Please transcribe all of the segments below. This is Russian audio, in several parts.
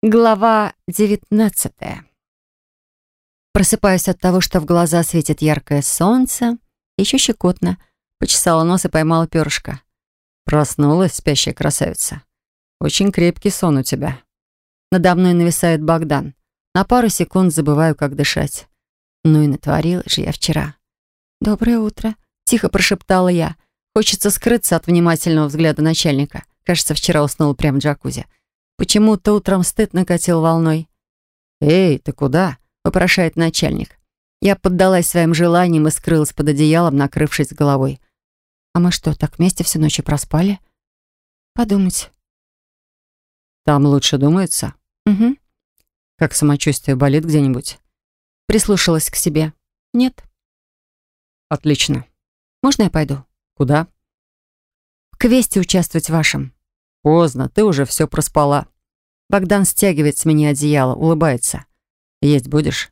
Глава девятнадцатая. Просыпаюсь от того, что в глаза светит яркое солнце. Еще щекотно. Почесала нос и поймала перышко. Проснулась спящая красавица. Очень крепкий сон у тебя. Надо мной нависает Богдан. На пару секунд забываю, как дышать. Ну и натворила же я вчера. «Доброе утро», — тихо прошептала я. Хочется скрыться от внимательного взгляда начальника. Кажется, вчера уснула прямо в джакузи. Почему-то утром стыд накатил волной. «Эй, ты куда?» — вопрошает начальник. Я поддалась своим желаниям и скрылась под одеялом, накрывшись головой. «А мы что, так вместе всю ночь проспали?» «Подумать». «Там лучше думается?» «Угу». «Как самочувствие болит где-нибудь?» Прислушалась к себе. «Нет». «Отлично. Можно я пойду?» «Куда?» «В квесте участвовать в вашем». Поздно, ты уже все проспала. Богдан стягивает с меня одеяло, улыбается. Есть будешь?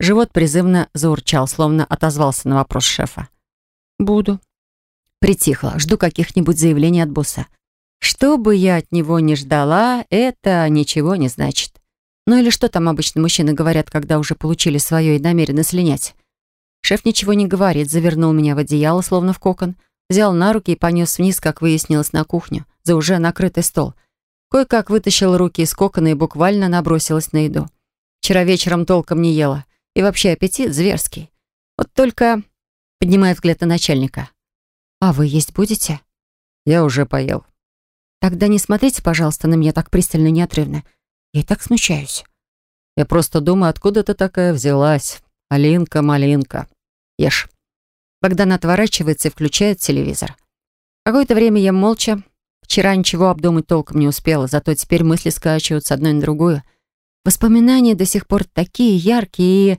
Живот призывно заурчал, словно отозвался на вопрос шефа. Буду. Притихла, жду каких-нибудь заявлений от босса. Что бы я от него не ждала, это ничего не значит. Ну или что там обычно мужчины говорят, когда уже получили свое и намерены слинять? Шеф ничего не говорит, завернул меня в одеяло, словно в кокон, взял на руки и понес вниз, как выяснилось, на кухню за уже накрытый стол. Кое-как вытащила руки из кокона и буквально набросилась на еду. Вчера вечером толком не ела. И вообще аппетит зверский. Вот только... Поднимая взгляд на начальника. «А вы есть будете?» «Я уже поел». «Тогда не смотрите, пожалуйста, на меня так пристально и неотрывно. Я и так смущаюсь». «Я просто думаю, откуда ты такая взялась? Алинка, малинка. Ешь». Богдан отворачивается и включает телевизор. Какое-то время я молча, Вчера ничего обдумать толком не успела, зато теперь мысли скачивают с одной на другую. Воспоминания до сих пор такие яркие и...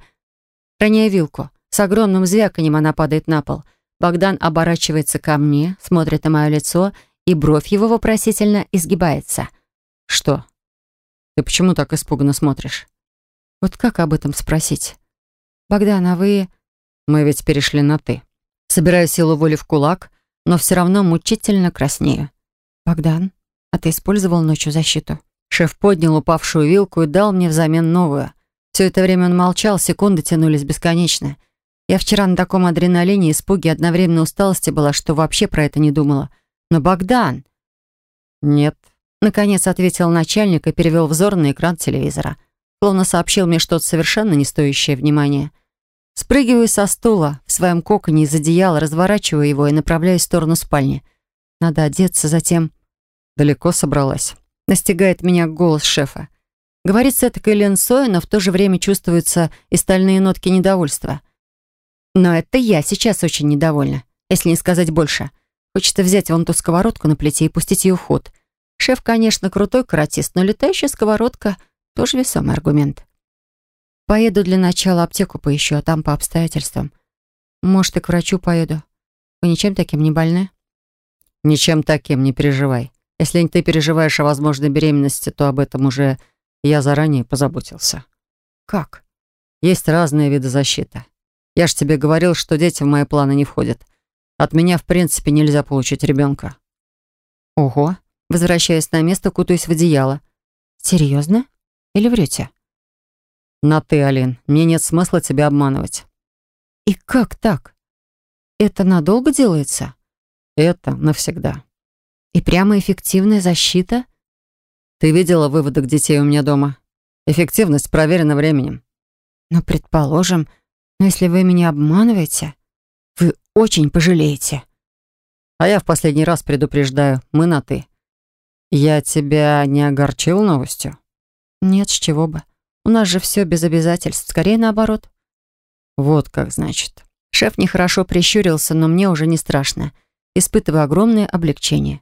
Роняя вилку. С огромным звяканием она падает на пол. Богдан оборачивается ко мне, смотрит на мое лицо, и бровь его вопросительно изгибается. «Что? Ты почему так испуганно смотришь?» «Вот как об этом спросить?» «Богдан, а вы...» «Мы ведь перешли на «ты». Собираю силу воли в кулак, но все равно мучительно краснею. «Богдан, а ты использовал ночью защиту?» Шеф поднял упавшую вилку и дал мне взамен новую. Все это время он молчал, секунды тянулись бесконечно. Я вчера на таком адреналине, испуге, одновременно усталости была, что вообще про это не думала. Но Богдан... «Нет», — наконец ответил начальник и перевел взор на экран телевизора. Словно сообщил мне что-то совершенно не стоящее внимания. Спрыгиваю со стула, в своем коконе из одеяла, разворачиваю его и направляюсь в сторону спальни. Надо одеться, затем... Далеко собралась. Настигает меня голос шефа. Говорит с этакой ленцой, но в то же время чувствуются и стальные нотки недовольства. Но это я сейчас очень недовольна, если не сказать больше. Хочется взять вон ту сковородку на плите и пустить ее в ход. Шеф, конечно, крутой каратист, но летающая сковородка — тоже весомый аргумент. Поеду для начала аптеку поищу, а там по обстоятельствам. Может, и к врачу поеду. Вы ничем таким не больны? Ничем таким не переживай. Если ты переживаешь о возможной беременности, то об этом уже я заранее позаботился. Как? Есть разные виды защиты. Я ж тебе говорил, что дети в мои планы не входят. От меня, в принципе, нельзя получить ребенка. Ого. Возвращаясь на место, кутаюсь в одеяло. Серьезно? Или врете? На ты, Алин. Мне нет смысла тебя обманывать. И как так? Это надолго делается? Это навсегда. И прямо эффективная защита? Ты видела выводок детей у меня дома? Эффективность проверена временем. Но, предположим, но если вы меня обманываете, вы очень пожалеете. А я в последний раз предупреждаю, мы на «ты». Я тебя не огорчил новостью? Нет, с чего бы. У нас же все без обязательств, скорее наоборот. Вот как значит. Шеф нехорошо прищурился, но мне уже не страшно. Испытываю огромное облегчение.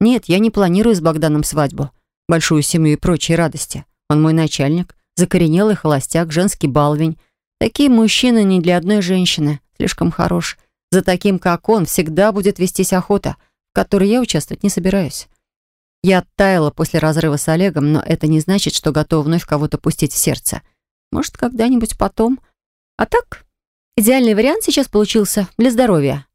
Нет, я не планирую с Богданом свадьбу, большую семью и прочие радости. Он мой начальник, закоренелый холостяк, женский балвень. Такие мужчины не для одной женщины, слишком хорош. За таким, как он, всегда будет вестись охота, в которой я участвовать не собираюсь. Я оттаяла после разрыва с Олегом, но это не значит, что готова вновь кого-то пустить в сердце. Может, когда-нибудь потом. А так, идеальный вариант сейчас получился для здоровья.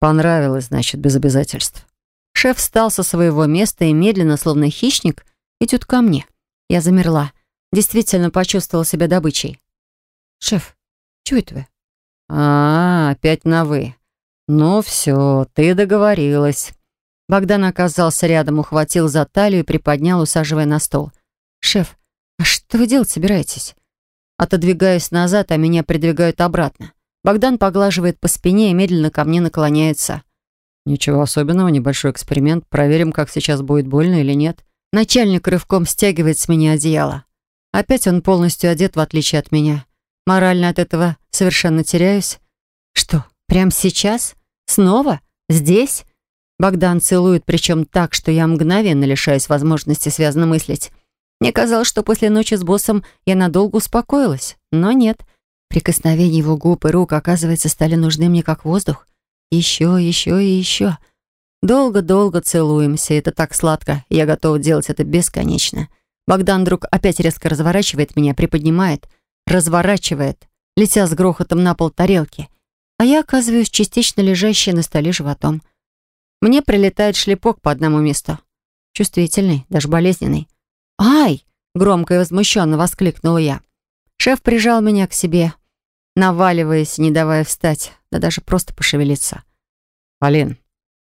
Понравилось, значит, без обязательств. Шеф встал со своего места и медленно, словно хищник, идет ко мне. Я замерла. Действительно почувствовала себя добычей. «Шеф, чего это вы?» «А, опять на «вы». Ну все, ты договорилась». Богдан оказался рядом, ухватил за талию и приподнял, усаживая на стол. «Шеф, а что вы делать собираетесь?» Отодвигаюсь назад, а меня придвигают обратно. Богдан поглаживает по спине и медленно ко мне наклоняется. «Ничего особенного, небольшой эксперимент. Проверим, как сейчас будет больно или нет». Начальник рывком стягивает с меня одеяло. Опять он полностью одет, в отличие от меня. Морально от этого совершенно теряюсь. Что, прямо сейчас? Снова? Здесь? Богдан целует, причем так, что я мгновенно лишаюсь возможности связно мыслить. Мне казалось, что после ночи с боссом я надолго успокоилась, но нет. Прикосновение его губ и рук, оказывается, стали нужны мне как воздух. Еще, еще и еще. Долго-долго целуемся, это так сладко, я готова делать это бесконечно. Богдан вдруг опять резко разворачивает меня, приподнимает, разворачивает, летя с грохотом на пол тарелки. А я оказываюсь частично лежащей на столе животом. Мне прилетает шлепок по одному месту. Чувствительный, даже болезненный. «Ай!» — громко и возмущенно воскликнула я. Шеф прижал меня к себе, наваливаясь, не давая встать, да даже просто пошевелиться. «Полин,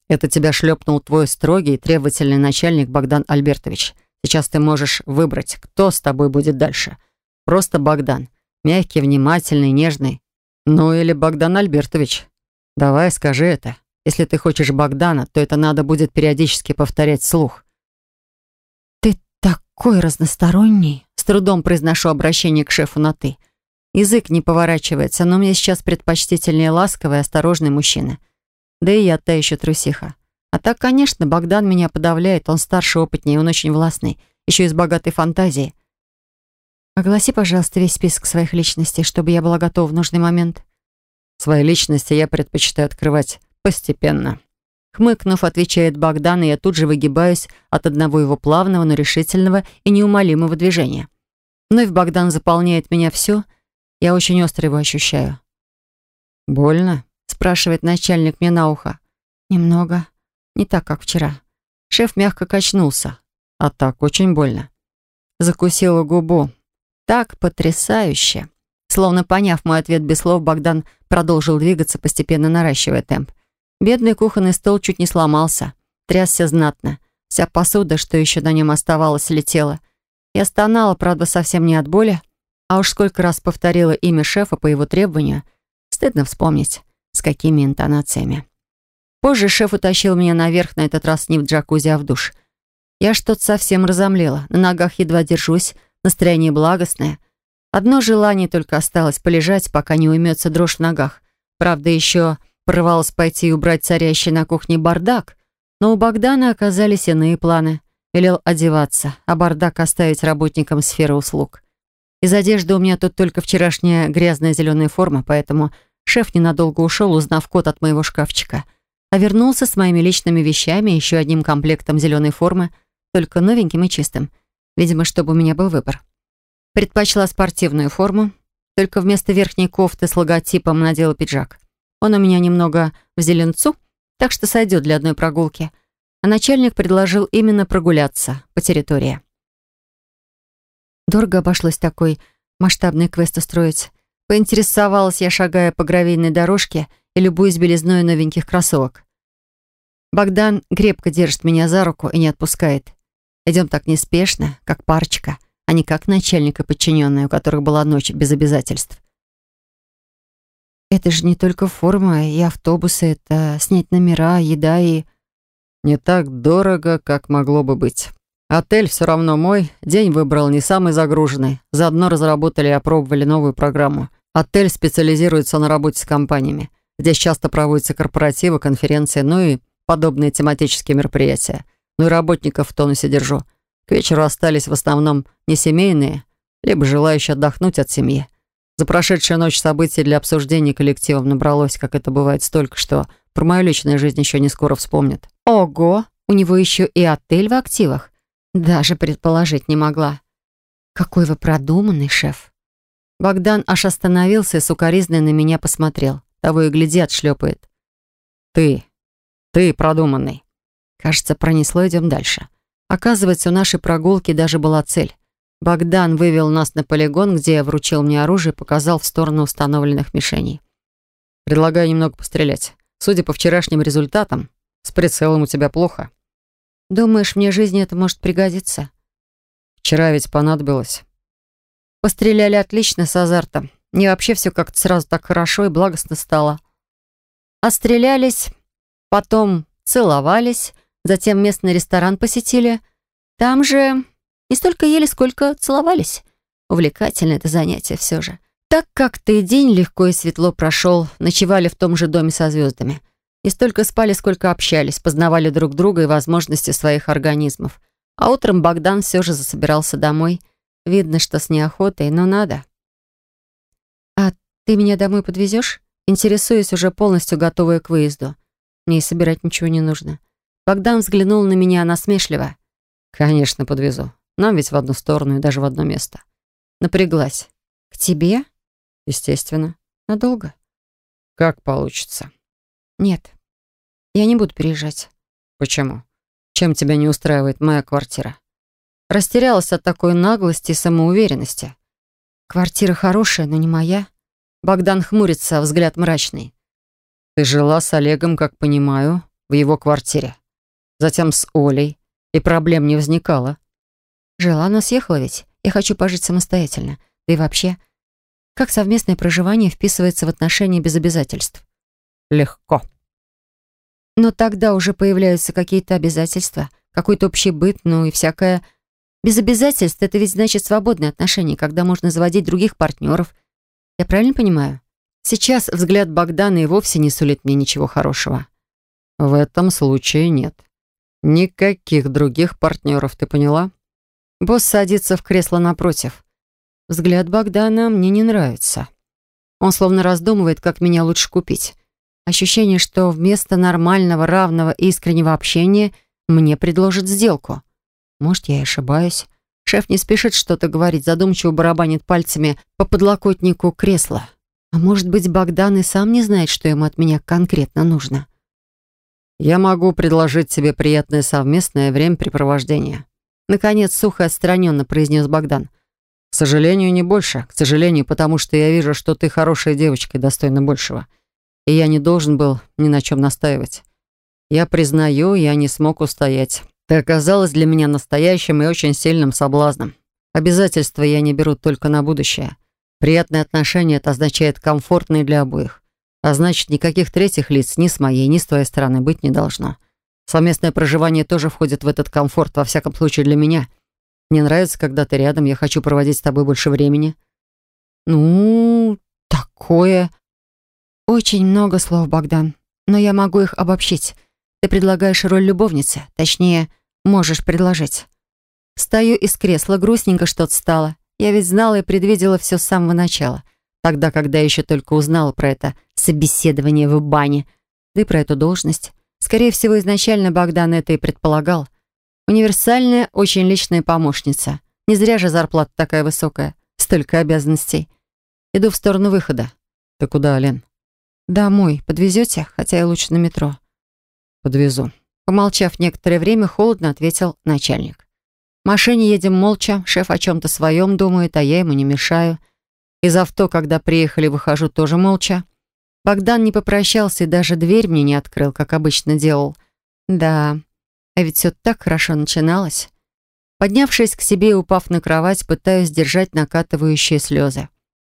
это тебя шлепнул твой строгий и требовательный начальник Богдан Альбертович. Сейчас ты можешь выбрать, кто с тобой будет дальше. Просто Богдан. Мягкий, внимательный, нежный. Ну или Богдан Альбертович. Давай, скажи это. Если ты хочешь Богдана, то это надо будет периодически повторять вслух. «Ты такой разносторонний!» С трудом произношу обращение к шефу на «ты». Язык не поворачивается, но мне сейчас предпочтительнее ласковый, осторожный мужчина. Да и я та еще трусиха. А так, конечно, Богдан меня подавляет. Он старше, опытнее, он очень властный. Еще и с богатой фантазией. Огласи, пожалуйста, весь список своих личностей, чтобы я была готова в нужный момент. Свои личности я предпочитаю открывать постепенно. Хмыкнув, отвечает Богдан, и я тут же выгибаюсь от одного его плавного, но решительного и неумолимого движения. Вновь Богдан заполняет меня все — я очень остро его ощущаю. «Больно?» — спрашивает начальник мне на ухо. «Немного. Не так, как вчера». Шеф мягко качнулся. «А так очень больно». Закусила губу. «Так потрясающе!» Словно поняв мой ответ без слов, Богдан продолжил двигаться, постепенно наращивая темп. Бедный кухонный стол чуть не сломался. Трясся знатно. Вся посуда, что еще на нем оставалась, летела. Я стонала, правда, совсем не от боли, а уж сколько раз повторила имя шефа по его требованию, стыдно вспомнить, с какими интонациями. Позже шеф утащил меня наверх, на этот раз не в джакузи, а в душ. Я что-то совсем разомлела, на ногах едва держусь, настроение благостное. Одно желание только осталось — полежать, пока не уймется дрожь в ногах. Правда, еще порывалось пойти и убрать царящий на кухне бардак, но у Богдана оказались иные планы. Велел одеваться, а бардак оставить работникам сферы услуг. Из одежды у меня тут только вчерашняя грязная зеленая форма, поэтому шеф ненадолго ушел, узнав код от моего шкафчика. А вернулся с моими личными вещами еще одним комплектом зеленой формы, только новеньким и чистым. Видимо, чтобы у меня был выбор. Предпочла спортивную форму, только вместо верхней кофты с логотипом надела пиджак. Он у меня немного в зеленцу, так что сойдет для одной прогулки. А начальник предложил именно прогуляться по территории. Дорого обошлось такой масштабный квест устроить. Поинтересовалась я, шагая по гравийной дорожке и любуясь белизной новеньких кроссовок. Богдан крепко держит меня за руку и не отпускает. Идем так неспешно, как парочка, а не как начальник и подчиненная, у которых была ночь без обязательств. Это же не только форма и автобусы, это снять номера, еда и... Не так дорого, как могло бы быть. Отель все равно мой. День выбрал не самый загруженный. Заодно разработали и опробовали новую программу. Отель специализируется на работе с компаниями. Здесь часто проводятся корпоративы, конференции, ну и подобные тематические мероприятия. Ну и работников в тонусе держу. К вечеру остались в основном не семейные, либо желающие отдохнуть от семьи. За прошедшую ночь событий для обсуждения коллективом набралось, как это бывает, столько, что про мою личную жизнь еще не скоро вспомнят. Ого, у него еще и отель в активах. Даже предположить не могла. Какой вы продуманный, шеф. Богдан аж остановился и сукоризно на меня посмотрел. Того и гляди, отшлепает. Ты, ты продуманный. Кажется, пронесло, идем дальше. Оказывается, у нашей прогулки даже была цель. Богдан вывел нас на полигон, где вручил мне оружие и показал в сторону установленных мишеней. «Предлагаю немного пострелять. Судя по вчерашним результатам, с прицелом у тебя плохо». «Думаешь, мне жизни это может пригодиться?» «Вчера ведь понадобилось». Постреляли отлично с азартом. Мне вообще все как-то сразу так хорошо и благостно стало. Отстрелялись, потом целовались, затем местный ресторан посетили. Там же не столько ели, сколько целовались. Увлекательное это занятие все же. Так как-то и день легко и светло прошел, ночевали в том же доме со звездами. Не столько спали, сколько общались, познавали друг друга и возможности своих организмов. А утром Богдан все же засобирался домой. Видно, что с неохотой, но надо. «А ты меня домой подвезешь?» Интересуюсь, уже полностью готовая к выезду. Мне и собирать ничего не нужно. Богдан взглянул на меня насмешливо. «Конечно, подвезу. Нам ведь в одну сторону и даже в одно место». Напряглась. «К тебе?» «Естественно. Надолго?» «Как получится». «Нет, я не буду переезжать». «Почему? Чем тебя не устраивает моя квартира?» Растерялась от такой наглости и самоуверенности. «Квартира хорошая, но не моя». Богдан хмурится, взгляд мрачный. «Ты жила с Олегом, как понимаю, в его квартире. Затем с Олей, и проблем не возникало». «Жила, но съехала ведь. Я хочу пожить самостоятельно. Да и вообще, как совместное проживание вписывается в отношения без обязательств?» «Легко». «Но тогда уже появляются какие-то обязательства, какой-то общий быт, ну и всякое. Без обязательств это ведь значит свободные отношения, когда можно заводить других партнеров, я правильно понимаю? Сейчас взгляд Богдана и вовсе не сулит мне ничего хорошего. В этом случае нет. Никаких других партнеров, ты поняла? Босс садится в кресло напротив. Взгляд Богдана мне не нравится. Он словно раздумывает, как меня лучше купить. Ощущение, что вместо нормального, равного и искреннего общения мне предложат сделку. Может, я и ошибаюсь. Шеф не спешит что-то говорить, задумчиво барабанит пальцами по подлокотнику кресла. А может быть, Богдан и сам не знает, что ему от меня конкретно нужно. «Я могу предложить тебе приятное совместное времяпрепровождение», наконец сухо и отстраненно произнес Богдан. «К сожалению, не больше. К сожалению, потому что я вижу, что ты хорошая девочка и достойна большего. И я не должен был ни на чем настаивать. Я признаю, я не смог устоять. Ты оказалась для меня настоящим и очень сильным соблазном. Обязательства я не беру только на будущее. Приятные отношения — это означает комфортные для обоих. А значит, никаких третьих лиц ни с моей, ни с твоей стороны быть не должно. Совместное проживание тоже входит в этот комфорт, во всяком случае для меня. Мне нравится, когда ты рядом, я хочу проводить с тобой больше времени. Ну, такое... Очень много слов, Богдан, но я могу их обобщить. Ты предлагаешь роль любовницы, точнее, можешь предложить. Стою из кресла, грустненько что-то стало. Я ведь знала и предвидела все с самого начала. Тогда, когда еще только узнала про это собеседование в бане, да и про эту должность. Скорее всего, изначально Богдан это и предполагал. Универсальная, очень личная помощница. Не зря же зарплата такая высокая. Столько обязанностей. Иду в сторону выхода. Ты куда, Лен? Домой. Подвезете? Хотя и лучше на метро. «Подвезу». Помолчав некоторое время, холодно ответил начальник. В машине едем молча, шеф о чем-то своем думает, а я ему не мешаю. Из авто, когда приехали, выхожу тоже молча. Богдан не попрощался и даже дверь мне не открыл, как обычно делал. Да, а ведь все так хорошо начиналось. Поднявшись к себе и упав на кровать, пытаюсь держать накатывающие слезы.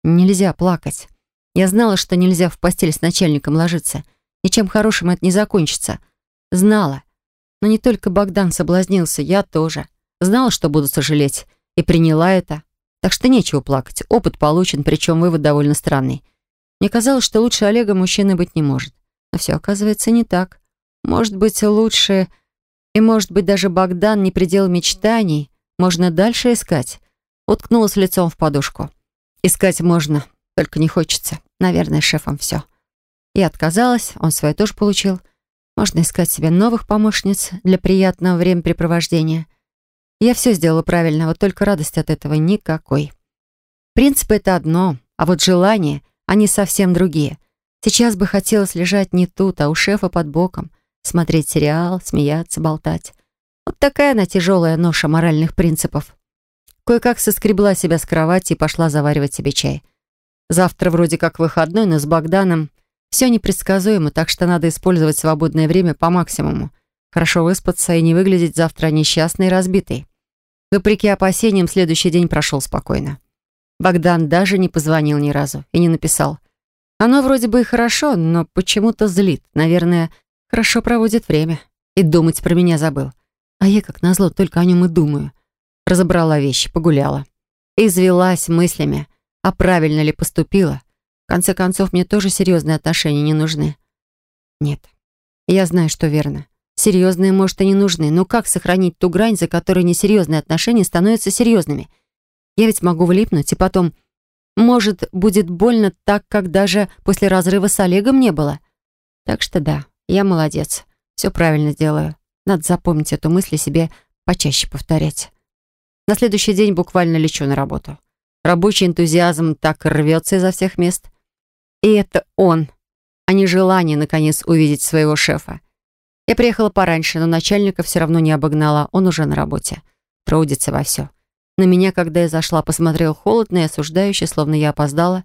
Нельзя плакать. Я знала, что нельзя в постель с начальником ложиться. Ничем хорошим это не закончится. Знала. Но не только Богдан соблазнился, я тоже. Знала, что буду сожалеть. И приняла это. Так что нечего плакать. Опыт получен, причем вывод довольно странный. Мне казалось, что лучше Олега мужчины быть не может. Но все оказывается не так. Может быть, лучше... И может быть, даже Богдан не предел мечтаний. Можно дальше искать. Уткнулась лицом в подушку. Искать можно, только не хочется. Наверное, шефом все. Я отказалась, он свое тоже получил. Можно искать себе новых помощниц для приятного времяпрепровождения. Я все сделала правильно, вот только радости от этого никакой. Принцип — это одно, а вот желания, они совсем другие. Сейчас бы хотелось лежать не тут, а у шефа под боком, смотреть сериал, смеяться, болтать. Вот такая она тяжелая ноша моральных принципов. Кое-как соскребла себя с кровати и пошла заваривать себе чай. Завтра вроде как выходной, но с Богданом все непредсказуемо, так что надо использовать свободное время по максимуму. Хорошо выспаться и не выглядеть завтра несчастной и разбитой. Вопреки опасениям, следующий день прошел спокойно. Богдан даже не позвонил ни разу и не написал. Оно вроде бы и хорошо, но почему-то злит. Наверное, хорошо проводит время. И думать про меня забыл. А я, как назло, только о нем и думаю. Разобрала вещи, погуляла. Извелась мыслями, а правильно ли поступила. В конце концов, мне тоже серьезные отношения не нужны. Нет, я знаю, что верно. Серьезные, может, и не нужны, но как сохранить ту грань, за которой несерьезные отношения становятся серьезными? Я ведь могу влипнуть, и потом... Может, будет больно так, как даже после разрыва с Олегом не было? Так что да, я молодец. Все правильно делаю. Надо запомнить эту мысль и себе почаще повторять. На следующий день буквально лечу на работу. Рабочий энтузиазм так рвется изо всех мест. И это он, а не желание, наконец, увидеть своего шефа. Я приехала пораньше, но начальника все равно не обогнала, он уже на работе. Трудится во все. На меня, когда я зашла, посмотрел холодно и осуждающе, словно я опоздала.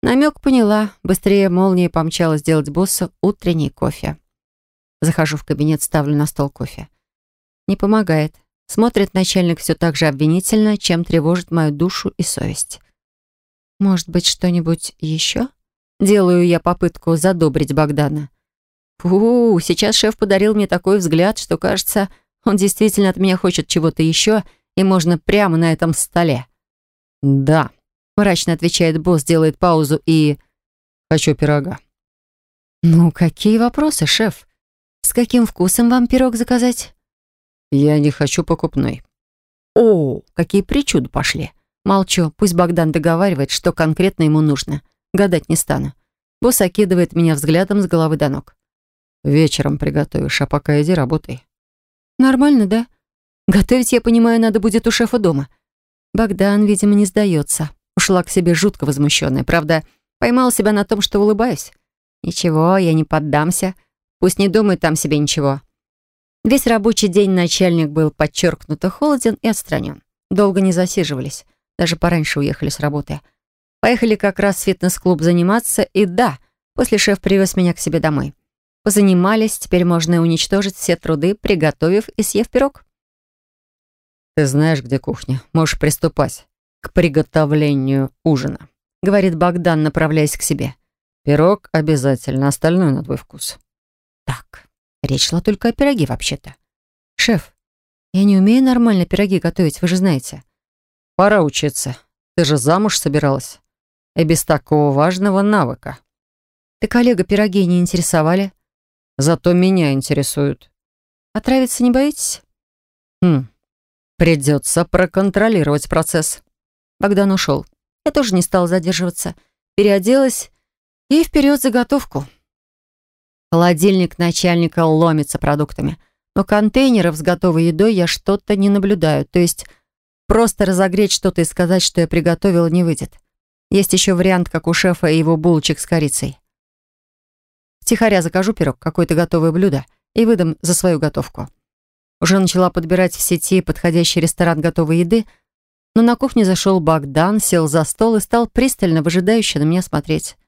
Намек поняла, быстрее молнией помчалась делать боссу утренний кофе. Захожу в кабинет, ставлю на стол кофе. Не помогает. Смотрит начальник все так же обвинительно, чем тревожит мою душу и совесть. Может быть, что-нибудь еще? Делаю я попытку задобрить Богдана. Фу, сейчас шеф подарил мне такой взгляд, что кажется, он действительно от меня хочет чего-то еще, и можно прямо на этом столе. «Да», — мрачно отвечает босс, делает паузу и... «Хочу пирога». «Ну, какие вопросы, шеф? С каким вкусом вам пирог заказать?» «Я не хочу покупной». «О, какие причуды пошли!» Молчу, пусть Богдан договаривает, что конкретно ему нужно. Гадать не стану. Босс окидывает меня взглядом с головы до ног. Вечером приготовишь, а пока иди работай. Нормально, да? Готовить, я понимаю, надо будет у шефа дома. Богдан, видимо, не сдается. Ушла к себе жутко возмущенная. Правда, поймала себя на том, что улыбаюсь. Ничего, я не поддамся. Пусть не думает там себе ничего. Весь рабочий день начальник был подчеркнуто холоден и отстранен. Долго не засиживались. Даже пораньше уехали с работы. Поехали как раз в фитнес-клуб заниматься, и да, после шеф привез меня к себе домой. Позанимались, теперь можно уничтожить все труды, приготовив и съев пирог. «Ты знаешь, где кухня. Можешь приступать к приготовлению ужина», — говорит Богдан, направляясь к себе. «Пирог обязательно, остальное на твой вкус». «Так, речь шла только о пироге вообще-то. Шеф, я не умею нормально пироги готовить, вы же знаете». «Пора учиться. Ты же замуж собиралась. И без такого важного навыка». «Ты коллега пироги не интересовали?» Зато меня интересуют. Отравиться не боитесь? Хм, придется проконтролировать процесс. Богдан ушел. Я тоже не стала задерживаться. Переоделась и вперед заготовку. Холодильник начальника ломится продуктами. Но контейнеров с готовой едой я что-то не наблюдаю. То есть просто разогреть что-то и сказать, что я приготовила, не выйдет. Есть еще вариант, как у шефа и его булочек с корицей. Втихаря закажу пирог, какое-то готовое блюдо и выдам за свою готовку. Уже начала подбирать в сети подходящий ресторан готовой еды, но на кухне зашел Богдан, сел за стол и стал пристально, выжидающе на меня смотреть.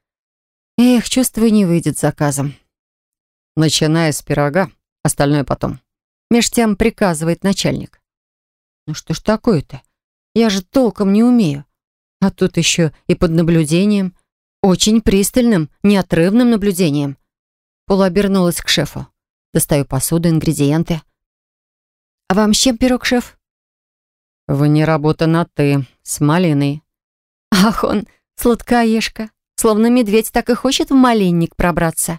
Эх, чувствую, не выйдет заказом. Начиная с пирога, остальное потом. Меж тем приказывает начальник. Ну что ж такое-то? Я же толком не умею. А тут еще и под наблюдением. Очень пристальным, неотрывным наблюдением. Полуобернулась к шефу. Достаю посуду, ингредиенты. «А вам с чем пирог, шеф?» «Вне работа на «ты», с малиной». «Ах, он сладкоежка. Словно медведь так и хочет в малинник пробраться».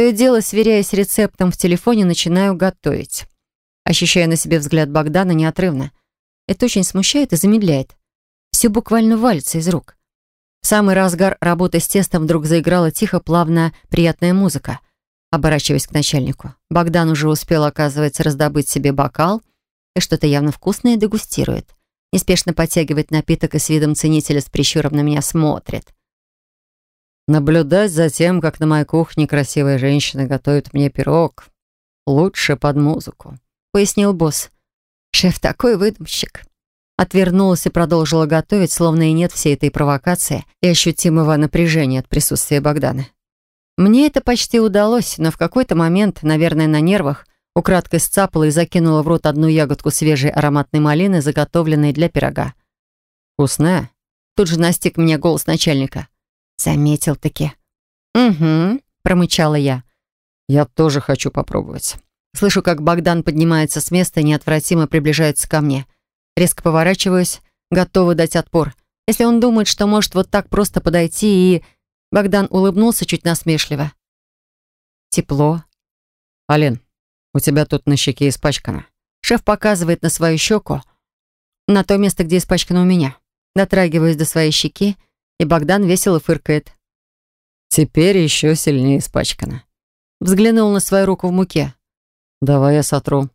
То и дело, сверяясь рецептом в телефоне, начинаю готовить. Ощущая на себе взгляд Богдана неотрывно. Это очень смущает и замедляет. Все буквально валится из рук. В самый разгар работы с тестом вдруг заиграла тихо, плавно, приятная музыка. Оборачиваясь к начальнику. Богдан уже успел, оказывается, раздобыть себе бокал и что-то явно вкусное дегустирует. Неспешно подтягивает напиток и с видом ценителя с прищуром на меня смотрит. Наблюдать за тем, как на моей кухне красивая женщина готовит мне пирог, лучше под музыку, пояснил босс. Шеф такой выдумщик. отвернулась и продолжила готовить, словно и нет всей этой провокации и ощутимого напряжения от присутствия Богдана. Мне это почти удалось, но в какой-то момент, наверное, на нервах, украдкой сцапала и закинула в рот одну ягодку свежей ароматной малины, заготовленной для пирога. «Вкусная?» Тут же настиг меня голос начальника. «Заметил-таки». «Угу», — промычала я. «Я тоже хочу попробовать». Слышу, как Богдан поднимается с места и неотвратимо приближается ко мне. Резко поворачиваюсь, готова дать отпор. Если он думает, что может вот так просто подойти и... Богдан улыбнулся чуть насмешливо. Тепло. «Ален, у тебя тут на щеке испачкано». Шеф показывает на свою щеку, на то место, где испачкано у меня. Дотрагиваюсь до своей щеки, и Богдан весело фыркает. «Теперь еще сильнее испачкано». Взглянул на свою руку в муке. «Давай я сотру».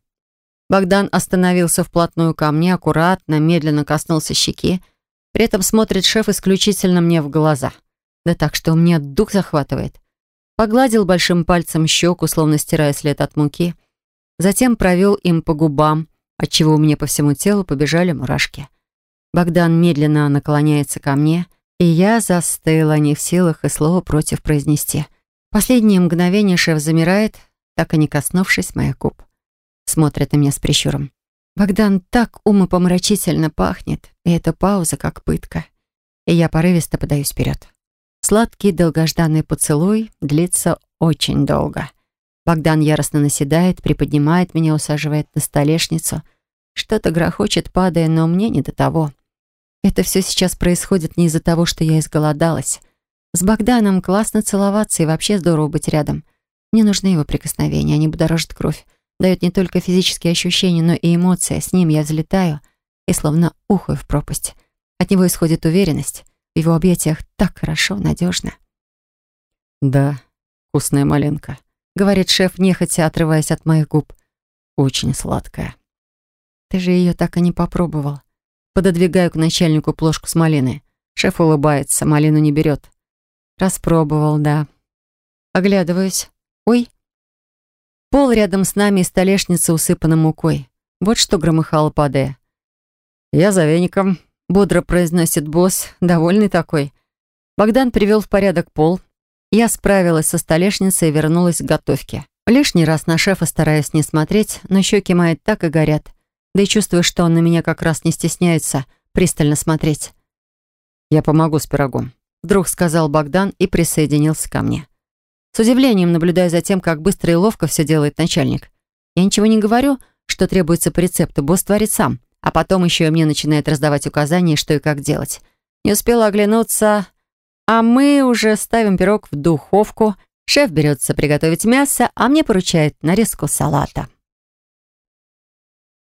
Богдан остановился вплотную ко мне, аккуратно, медленно коснулся щеки. При этом смотрит шеф исключительно мне в глаза. Да так, что у меня дух захватывает. Погладил большим пальцем щеку, словно стирая след от муки. Затем провел им по губам, отчего у меня по всему телу побежали мурашки. Богдан медленно наклоняется ко мне, и я застыла, не в силах и слова против произнести. Последнее мгновение шеф замирает, так и не коснувшись моих губ. Смотрит на меня с прищуром. Богдан так умопомрачительно пахнет, и эта пауза как пытка. И я порывисто подаюсь вперед. Сладкий долгожданный поцелуй длится очень долго. Богдан яростно наседает, приподнимает меня, усаживает на столешницу. Что-то грохочет, падая, но мне не до того. Это все сейчас происходит не из-за того, что я изголодалась. С Богданом классно целоваться и вообще здорово быть рядом. Мне нужны его прикосновения, они будоражат кровь. Дают не только физические ощущения, но и эмоции. С ним я взлетаю и словно ухаю в пропасть. От него исходит уверенность. В его объятиях так хорошо, надежно. «Да, вкусная маленка», — говорит шеф, нехотя отрываясь от моих губ. «Очень сладкая». «Ты же ее так и не попробовал». Пододвигаю к начальнику плошку с малиной. Шеф улыбается, малину не берет. Распробовал, да. Оглядываюсь. Ой. Пол рядом с нами и столешница усыпана мукой. Вот что громыхало, падая. «Я за веником», — бодро произносит босс, довольный такой. Богдан привел в порядок пол. Я справилась со столешницей и вернулась к готовке. Лишний раз на шефа стараюсь не смотреть, но щеки мои так и горят. Да и чувствую, что он на меня как раз не стесняется пристально смотреть. «Я помогу с пирогом», — вдруг сказал Богдан и присоединился ко мне. С удивлением наблюдаю за тем, как быстро и ловко все делает начальник. Я ничего не говорю, что требуется по рецепту, босс творит сам. А потом еще и мне начинает раздавать указания, что и как делать. Не успела оглянуться, а мы уже ставим пирог в духовку. Шеф берется приготовить мясо, а мне поручает нарезку салата.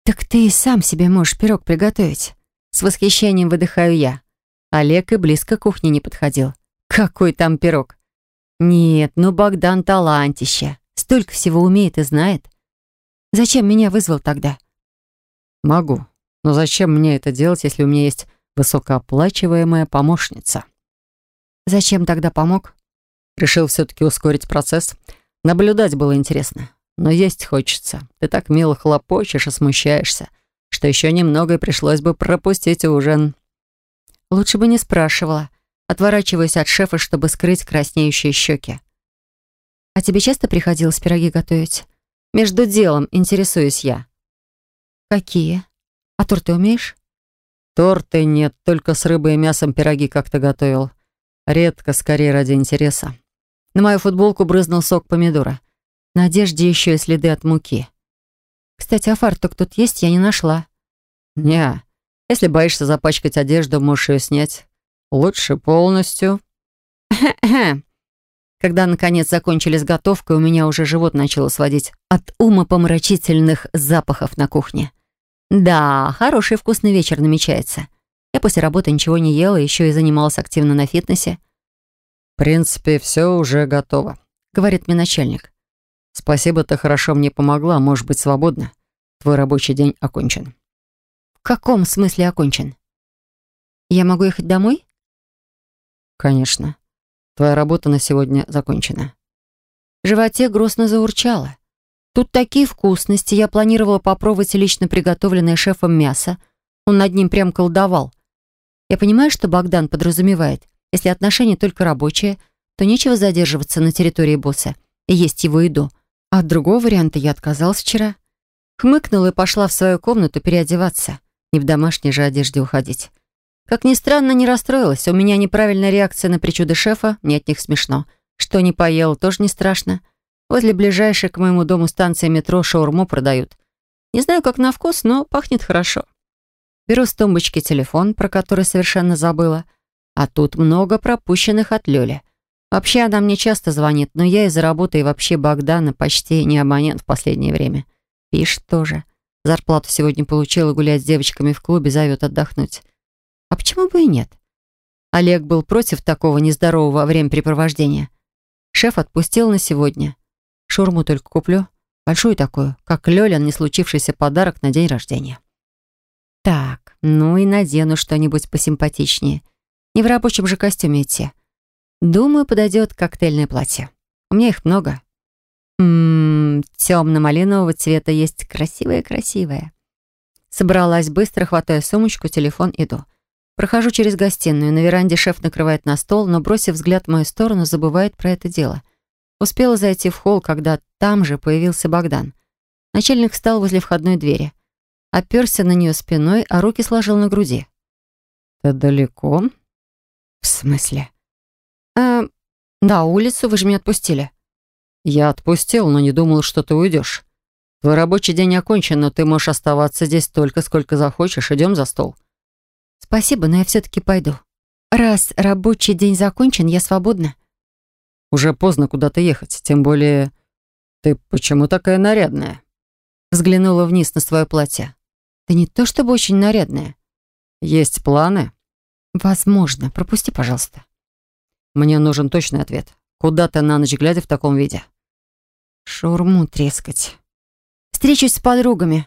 «Так ты и сам себе можешь пирог приготовить?» С восхищением выдыхаю я. Олег и близко к кухне не подходил. «Какой там пирог?» Нет, ну Богдан талантище. Столько всего умеет и знает. Зачем меня вызвал тогда? Могу. Но зачем мне это делать, если у меня есть высокооплачиваемая помощница? Зачем тогда помог? Решил все-таки ускорить процесс. Наблюдать было интересно. Но есть хочется. Ты так мило хлопочешь и смущаешься, что еще немного и пришлось бы пропустить ужин. Лучше бы не спрашивала. Отворачиваюсь от шефа, чтобы скрыть краснеющие щеки. «А тебе часто приходилось пироги готовить?» «Между делом интересуюсь я». «Какие? А торты умеешь?» «Торты нет, только с рыбой и мясом пироги как-то готовил. Редко, скорее ради интереса». На мою футболку брызнул сок помидора. На одежде еще и следы от муки. «Кстати, а фартук тут есть? Я не нашла». «Не, если боишься запачкать одежду, можешь ее снять. Лучше полностью. Когда, наконец, закончили с готовкой, у меня уже живот начало сводить от умопомрачительных запахов на кухне. Да, хороший вкусный вечер намечается. Я после работы ничего не ела, еще и занималась активно на фитнесе. «В принципе, все уже готово», — говорит мне начальник. «Спасибо, ты хорошо мне помогла, можешь быть свободна. Твой рабочий день окончен». «В каком смысле окончен? Я могу ехать домой?» «Конечно. Твоя работа на сегодня закончена». В животе грустно заурчало. Тут такие вкусности. Я планировала попробовать лично приготовленное шефом мясо. Он над ним прям колдовал. Я понимаю, что Богдан подразумевает. Если отношения только рабочие, то нечего задерживаться на территории босса и есть его еду. От другого варианта я отказалась вчера. Хмыкнула и пошла в свою комнату переодеваться. Не в домашней же одежде уходить. Как ни странно, не расстроилась. У меня неправильная реакция на причуды шефа, мне от них смешно. Что не поел, тоже не страшно. Возле ближайшей к моему дому станции метро шаурму продают. Не знаю, как на вкус, но пахнет хорошо. Беру с тумбочки телефон, про который совершенно забыла. А тут много пропущенных от Лёли. Вообще, она мне часто звонит, но я из-за работы и вообще Богдана почти не абонент в последнее время. Пишет тоже. Зарплату сегодня получила, гулять с девочками в клубе, зовет отдохнуть. А почему бы и нет? Олег был против такого нездорового времяпрепровождения. Шеф отпустил на сегодня. Шурму только куплю. Большую такую, как Лёлян, не случившийся подарок на день рождения. Так, ну и надену что-нибудь посимпатичнее. Не в рабочем же костюме идти. Думаю, подойдет коктейльное платье. У меня их много. Ммм, темно-малинового цвета есть красивое-красивое. Собралась быстро, хватая сумочку, телефон, иду. Прохожу через гостиную. На веранде шеф накрывает на стол, но, бросив взгляд в мою сторону, забывает про это дело. Успела зайти в холл, когда там же появился Богдан. Начальник встал возле входной двери. Оперся на нее спиной, а руки сложил на груди. «Ты далеко?» «В смысле?» «Э, да, улицу вы же меня отпустили». «Я отпустил, но не думал, что ты уйдешь. Твой рабочий день окончен, но ты можешь оставаться здесь столько, сколько захочешь. Идем за стол». «Спасибо, но я все-таки пойду. Раз рабочий день закончен, я свободна». «Уже поздно куда-то ехать, тем более... Ты почему такая нарядная?» Взглянула вниз на свое платье. «Да не то чтобы очень нарядная». «Есть планы?» «Возможно. Пропусти, пожалуйста». «Мне нужен точный ответ. Куда ты на ночь глядя в таком виде?» «Шаурму трескать». «Встречусь с подругами».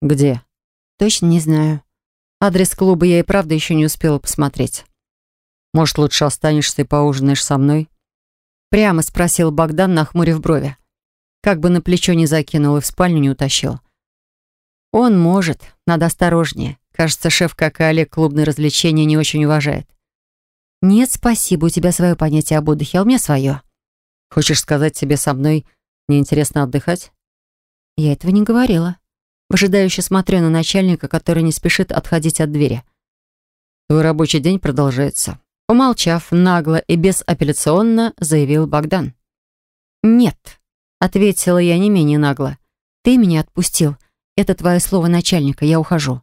«Где?» «Точно не знаю». Адрес клуба я и правда еще не успела посмотреть. «Может, лучше останешься и поужинаешь со мной?» Прямо спросил Богдан, нахмурив брови. Как бы на плечо не закинул и в спальню не утащил. Он может, надо осторожнее. Кажется, шеф, как и Олег, клубные развлечения не очень уважает. «Нет, спасибо, у тебя свое понятие об отдыхе, а у меня свое». «Хочешь сказать себе со мной, неинтересно отдыхать?» «Я этого не говорила». Выжидающе смотрю на начальника, который не спешит отходить от двери. «Твой рабочий день продолжается». Умолчав, нагло и безапелляционно заявил Богдан. «Нет», — ответила я не менее нагло. «Ты меня отпустил. Это твое слово начальника, я ухожу».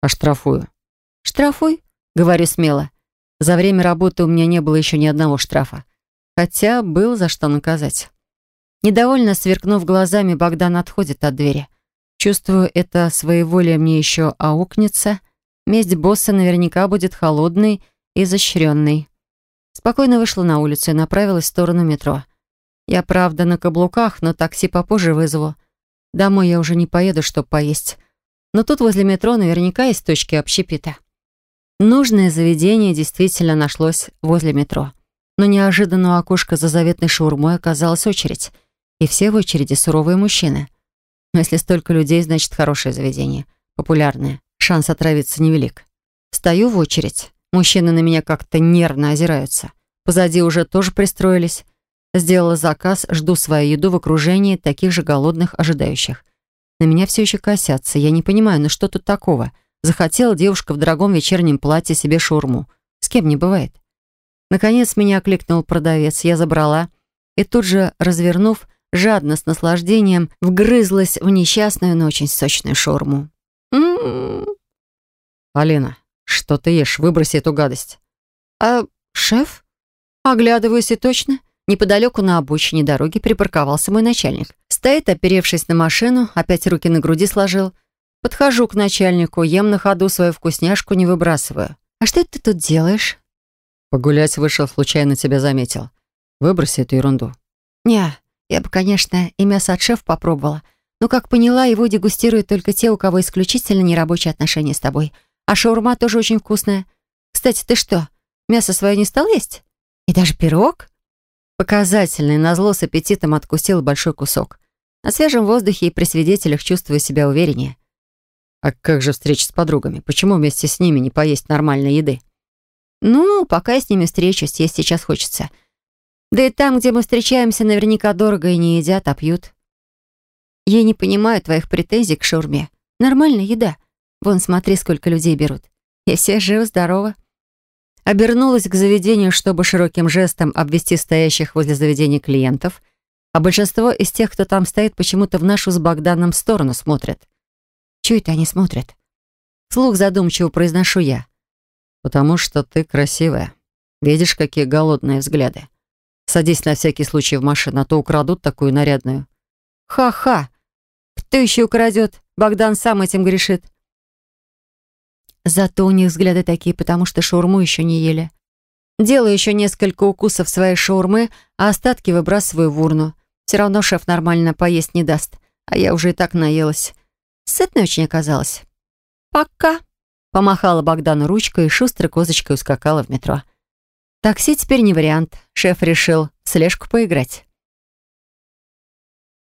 «А штрафую?» «Штрафуй?» — говорю смело. За время работы у меня не было еще ни одного штрафа. Хотя был за что наказать. Недовольно сверкнув глазами, Богдан отходит от двери. Чувствую, это своеволие мне еще аукнется. Месть босса наверняка будет холодной и изощренной. Спокойно вышла на улицу и направилась в сторону метро. Я, правда, на каблуках, но такси попозже вызову. Домой я уже не поеду, чтобы поесть. Но тут возле метро наверняка есть точки общепита. Нужное заведение действительно нашлось возле метро. Но неожиданно у окошка за заветной шаурмой оказалась очередь. И все в очереди суровые мужчины. Но если столько людей, значит, хорошее заведение. Популярное. Шанс отравиться невелик. Стою в очередь. Мужчины на меня как-то нервно озираются. Позади уже тоже пристроились. Сделала заказ, жду свою еду в окружении таких же голодных ожидающих. На меня все еще косятся. Я не понимаю, ну что тут такого? Захотела девушка в дорогом вечернем платье себе шурму. С кем не бывает. Наконец меня окликнул продавец. Я забрала. И тут же, развернув, жадно, с наслаждением, вгрызлась в несчастную, но очень сочную шорму. «М-м-м». «Алина, что ты ешь? Выброси эту гадость». «А шеф?» Оглядываюсь и точно. Неподалеку на обочине дороги припарковался мой начальник. Стоит, оперевшись на машину, опять руки на груди сложил. Подхожу к начальнику, ем на ходу свою вкусняшку, не выбрасываю. «А что это ты тут делаешь?» «Погулять вышел, случайно тебя заметил. Выброси эту ерунду». «Не, я бы, конечно, и мясо от шеф попробовала, но, как поняла, его дегустируют только те, у кого исключительно нерабочие отношения с тобой. А шаурма тоже очень вкусная. Кстати, ты что, мясо свое не стал есть? И даже пирог?» Показательный, назло с аппетитом откусил большой кусок. На свежем воздухе и при свидетелях чувствую себя увереннее. А как же встреча с подругами? Почему вместе с ними не поесть нормальной еды? Ну, пока я с ними встречусь, есть сейчас хочется. Да и там, где мы встречаемся, наверняка дорого и не едят, а пьют. Я не понимаю твоих претензий к шаурме. Нормальная еда. Вон, смотри, сколько людей берут. И все живы-здоровы. Обернулась к заведению, чтобы широким жестом обвести стоящих возле заведения клиентов, а большинство из тех, кто там стоит, почему-то в нашу с Богданом сторону смотрят. Чего это они смотрят? Слух задумчиво произношу я. «Потому что ты красивая. Видишь, какие голодные взгляды. Садись на всякий случай в машину, а то украдут такую нарядную». «Ха-ха! Кто еще украдет? Богдан сам этим грешит». Зато у них взгляды такие, потому что шаурму еще не ели. Делаю еще несколько укусов своей шаурмы, а остатки выбрасываю в урну. Все равно шеф нормально поесть не даст, а я уже и так наелась. Сытной очень оказалось. «Пока», — помахала Богдану ручкой и шустрой козочкой ускакала в метро. Такси теперь не вариант. Шеф решил слежку поиграть.